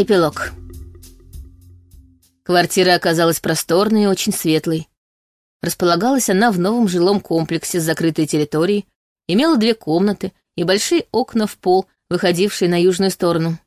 Эпилог. Квартира оказалась просторной и очень светлой. Располагалась она в новом жилом комплексе с закрытой территорией, имела две комнаты и большие окна в пол, выходившие на южную сторону.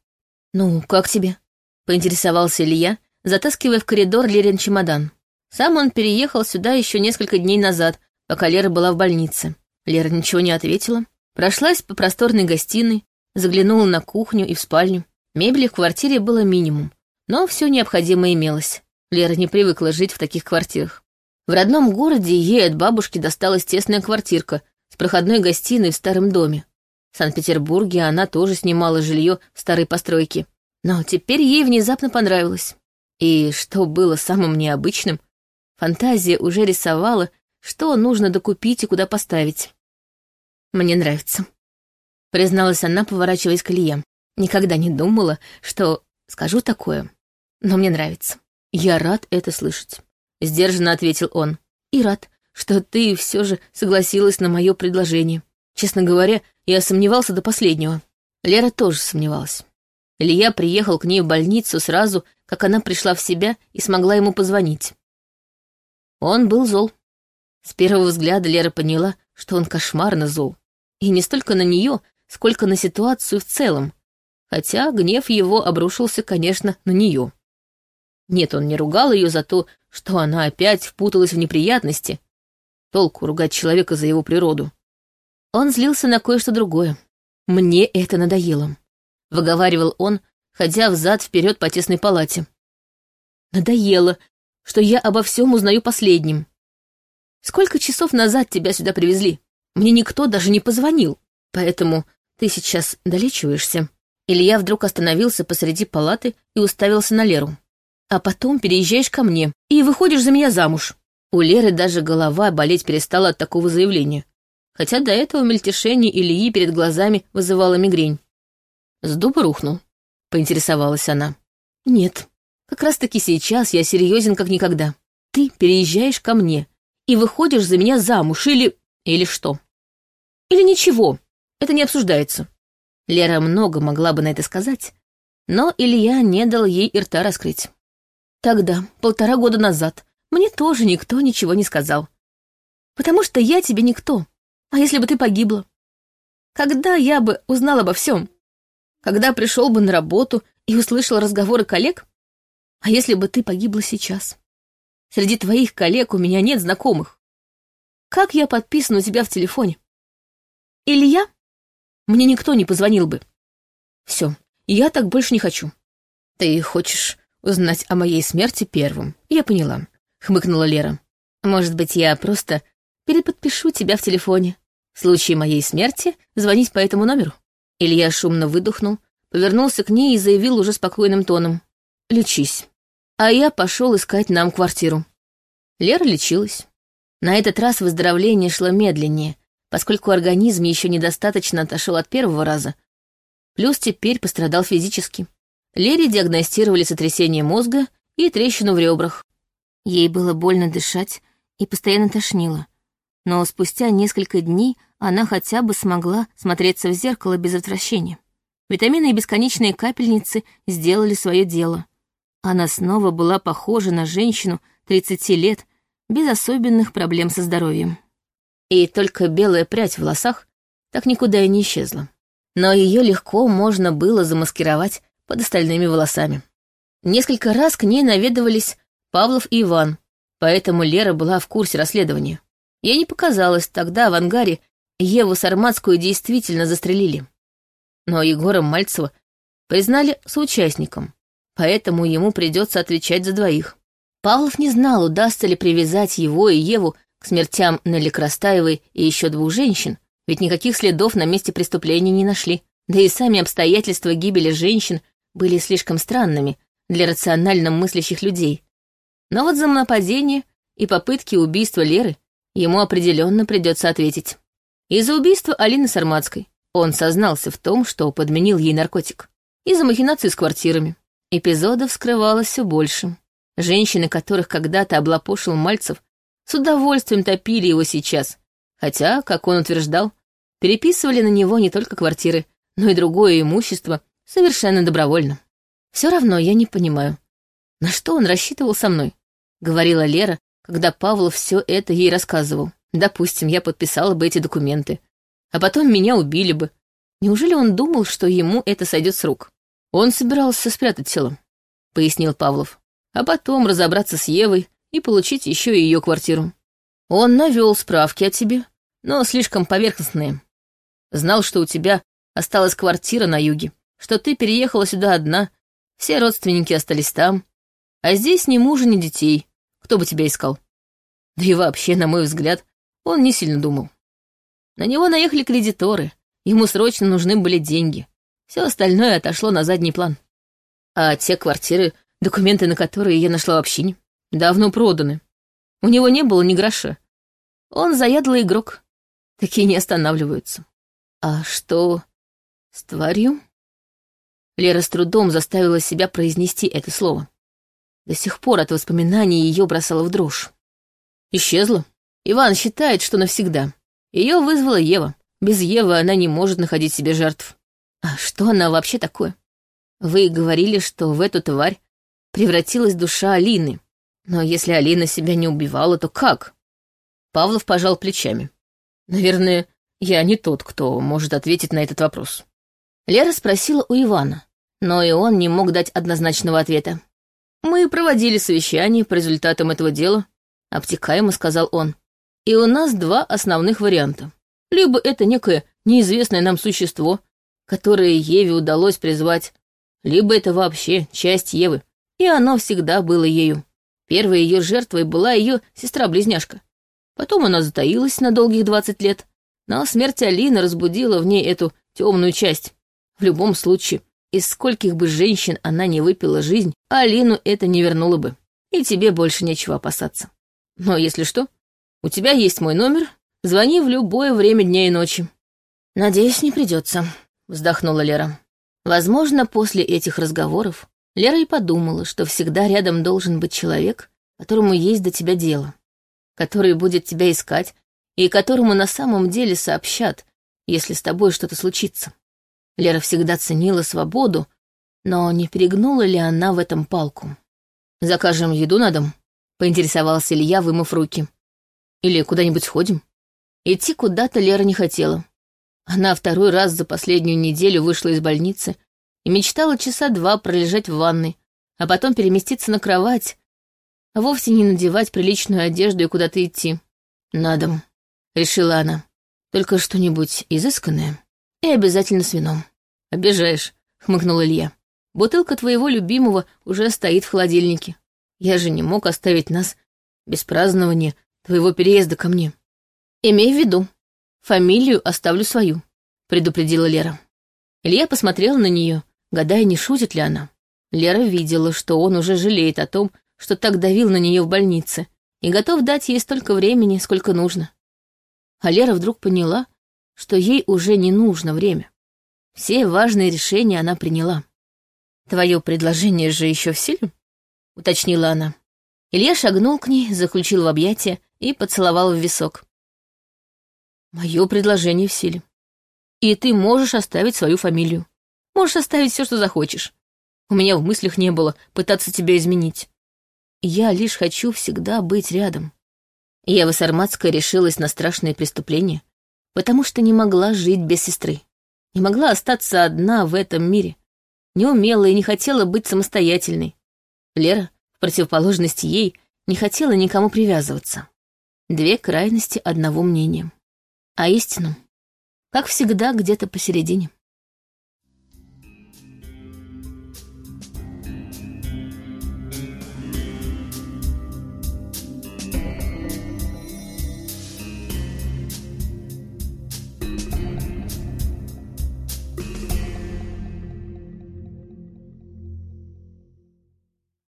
«Ну, как тебе?» — поинтересовался Илья, затаскивая в коридор Лерин чемодан. Сам он переехал сюда еще несколько дней назад, пока Лера была в больнице. Лера ничего не ответила, прошлась по просторной гостиной, заглянула на кухню и в спальню. Мебели в квартире было минимум, но все необходимое имелось. Лера не привыкла жить в таких квартирах. В родном городе ей от бабушки досталась тесная квартирка с проходной гостиной в старом доме. В Санкт-Петербурге она тоже снимала жилье в старой постройке. Но теперь ей внезапно понравилось. И что было самым необычным, фантазия уже рисовала, что нужно докупить и куда поставить. «Мне нравится», — призналась она, поворачиваясь к Илье. Никогда не думала, что скажу такое, но мне нравится. Я рад это слышать, сдержанно ответил он. И рад, что ты все же согласилась на мое предложение. Честно говоря, я сомневался до последнего. Лера тоже сомневалась. Илья приехал к ней в больницу сразу, как она пришла в себя и смогла ему позвонить. Он был зол. С первого взгляда Лера поняла, что он кошмарно зол. И не столько на нее, сколько на ситуацию в целом, хотя гнев его обрушился, конечно, на нее. Нет, он не ругал ее за то, что она опять впуталась в неприятности. Толку ругать человека за его природу. Он злился на кое-что другое. «Мне это надоело», — выговаривал он, ходя взад-вперед по тесной палате. «Надоело, что я обо всем узнаю последним. Сколько часов назад тебя сюда привезли? Мне никто даже не позвонил, поэтому ты сейчас долечиваешься, Илья вдруг остановился посреди палаты и уставился на Леру. «А потом переезжаешь ко мне и выходишь за меня замуж». У Леры даже голова болеть перестала от такого заявления. Хотя до этого мельтешение Ильи перед глазами вызывало мигрень. «С дуба рухнул?» — поинтересовалась она. «Нет, как раз-таки сейчас я серьезен как никогда. Ты переезжаешь ко мне и выходишь за меня замуж или... или что? Или ничего, это не обсуждается. Лера много могла бы на это сказать, но Илья не дал ей и рта раскрыть. Тогда, полтора года назад, мне тоже никто ничего не сказал. Потому что я тебе никто. А если бы ты погибла? Когда я бы узнал обо всем? Когда пришел бы на работу и услышал разговоры коллег? А если бы ты погибла сейчас? Среди твоих коллег у меня нет знакомых. Как я подписан у тебя в телефоне? Илья мне никто не позвонил бы. Все, я так больше не хочу. Ты хочешь узнать о моей смерти первым? Я поняла, хмыкнула Лера. Может быть, я просто переподпишу тебя в телефоне. В случае моей смерти звонить по этому номеру. Илья шумно выдохнул, повернулся к ней и заявил уже спокойным тоном. «Лечись». А я пошел искать нам квартиру. Лера лечилась. На этот раз выздоровление шло медленнее, поскольку организм еще недостаточно отошел от первого раза. Плюс теперь пострадал физически. Лере диагностировали сотрясение мозга и трещину в ребрах. Ей было больно дышать и постоянно тошнило. Но спустя несколько дней она хотя бы смогла смотреться в зеркало без отвращения. Витамины и бесконечные капельницы сделали свое дело. Она снова была похожа на женщину 30 лет, без особенных проблем со здоровьем и только белая прядь в волосах так никуда и не исчезла. Но ее легко можно было замаскировать под остальными волосами. Несколько раз к ней наведывались Павлов и Иван, поэтому Лера была в курсе расследования. Ей не показалось, тогда в ангаре Еву Сарматскую действительно застрелили. Но Егора Мальцева признали соучастником, поэтому ему придется отвечать за двоих. Павлов не знал, удастся ли привязать его и Еву к смертям Нелли Крастаевой и еще двух женщин, ведь никаких следов на месте преступления не нашли. Да и сами обстоятельства гибели женщин были слишком странными для рационально мыслящих людей. Но вот за нападение и попытки убийства Леры ему определенно придется ответить. И за убийство Алины Сарматской он сознался в том, что подменил ей наркотик. И за махинации с квартирами. Эпизодов скрывалось все больше. Женщины, которых когда-то облапошил Мальцев, с удовольствием топили его сейчас, хотя, как он утверждал, переписывали на него не только квартиры, но и другое имущество совершенно добровольно. Все равно я не понимаю, на что он рассчитывал со мной, говорила Лера, когда Павлов все это ей рассказывал. Допустим, я подписала бы эти документы, а потом меня убили бы. Неужели он думал, что ему это сойдет с рук? Он собирался спрятать тело, пояснил Павлов, а потом разобраться с Евой и получить еще и ее квартиру. Он навел справки о тебе, но слишком поверхностные. Знал, что у тебя осталась квартира на юге, что ты переехала сюда одна, все родственники остались там, а здесь ни мужа, ни детей. Кто бы тебя искал? Да и вообще, на мой взгляд, он не сильно думал. На него наехали кредиторы, ему срочно нужны были деньги. Все остальное отошло на задний план. А те квартиры, документы на которые я нашла в общине, давно проданы. У него не было ни гроша. Он заядлый игрок. Такие не останавливаются. А что с тварью? Лера с трудом заставила себя произнести это слово. До сих пор от воспоминаний ее бросала в дрожь. Исчезла. Иван считает, что навсегда. Ее вызвала Ева. Без Евы она не может находить себе жертв. А что она вообще такое? Вы говорили, что в эту тварь превратилась душа Алины. Но если Алина себя не убивала, то как? Павлов пожал плечами. Наверное, я не тот, кто может ответить на этот вопрос. Лера спросила у Ивана, но и он не мог дать однозначного ответа. Мы проводили совещание по результатам этого дела, обтекаемо сказал он. И у нас два основных варианта. Либо это некое неизвестное нам существо, которое Еве удалось призвать, либо это вообще часть Евы, и оно всегда было ею. Первой ее жертвой была ее сестра-близняшка. Потом она затаилась на долгих двадцать лет, но смерть Алины разбудила в ней эту темную часть. В любом случае, из скольких бы женщин она не выпила жизнь, Алину это не вернуло бы. И тебе больше нечего опасаться. Но если что, у тебя есть мой номер, звони в любое время дня и ночи. Надеюсь, не придется, вздохнула Лера. Возможно, после этих разговоров Лера и подумала, что всегда рядом должен быть человек, которому есть до тебя дело, который будет тебя искать и которому на самом деле сообщат, если с тобой что-то случится. Лера всегда ценила свободу, но не перегнула ли она в этом палку? «Закажем еду на дом?» — поинтересовался Илья, вымыв руки. «Или куда-нибудь сходим?» Идти куда-то Лера не хотела. Она второй раз за последнюю неделю вышла из больницы и мечтала часа два пролежать в ванной, а потом переместиться на кровать, а вовсе не надевать приличную одежду и куда-то идти. «На дом», — решила она. «Только что-нибудь изысканное и обязательно с вином». «Обижаешь», — хмыкнул Илья. «Бутылка твоего любимого уже стоит в холодильнике. Я же не мог оставить нас без празднования твоего переезда ко мне. Имей в виду, фамилию оставлю свою», — предупредила Лера. Илья посмотрел на нее, гадая, не шутит ли она. Лера видела, что он уже жалеет о том, что так давил на нее в больнице, и готов дать ей столько времени, сколько нужно. А Лера вдруг поняла, что ей уже не нужно время. Все важные решения она приняла. «Твое предложение же еще в силе?» — уточнила она. Илья шагнул к ней, заключил в объятия и поцеловал в висок. «Мое предложение в силе. И ты можешь оставить свою фамилию. Можешь оставить все, что захочешь. У меня в мыслях не было пытаться тебя изменить. Я лишь хочу всегда быть рядом». Ева Сарматская решилась на страшное преступление, потому что не могла жить без сестры не могла остаться одна в этом мире, не умела и не хотела быть самостоятельной. Лера, в противоположность ей, не хотела никому привязываться. Две крайности одного мнения. А истину, как всегда, где-то посередине.